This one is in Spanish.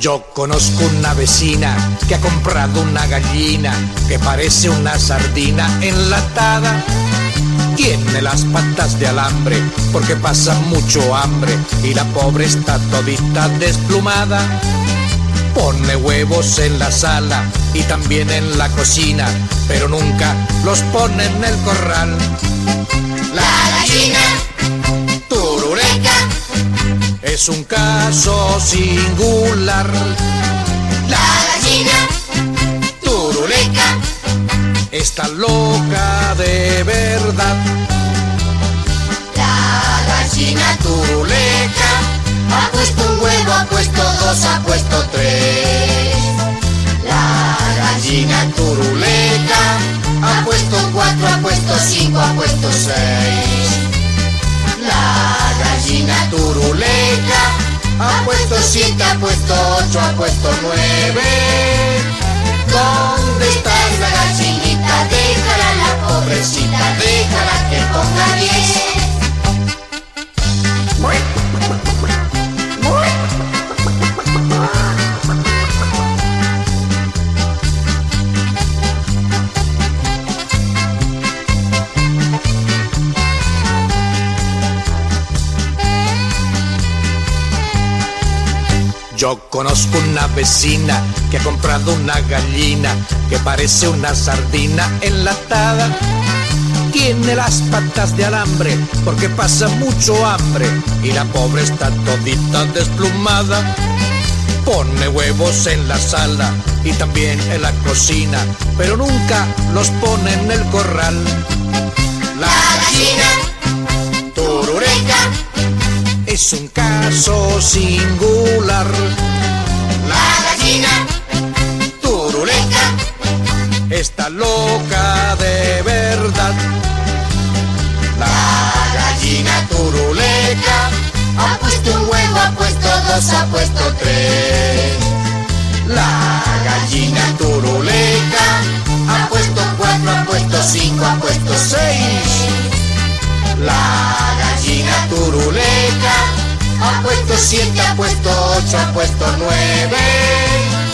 Yo conozco una vecina que ha comprado una gallina que parece una sardina enlatada. Tiene las patas de alambre porque pasa mucho hambre y la pobre está todita desplumada. Pone huevos en la sala y también en la cocina, pero nunca los pone en el corral. La gallina es un caso singular. La gallina turuleca está loca de verdad. La gallina turuleca ha puesto un huevo, ha puesto dos, ha puesto tres. La gallina turuleca ha puesto siete, ha puesto ocho, ha puesto nueve. ¿Dónde está Yo conozco una vecina que ha comprado una gallina que parece una sardina enlatada. Tiene las patas de alambre porque pasa mucho hambre y la pobre está todita desplumada. Pone huevos en la sala y también en la cocina, pero nunca los pone en el corral. Caso singular. La gallina turuleca Está loca de verdad. La gallina turuleca ha puesto un huevo, ha puesto dos, ha puesto tres. La gallina turuleca puesto siete, ha puesto ocho, ha puesto nueve.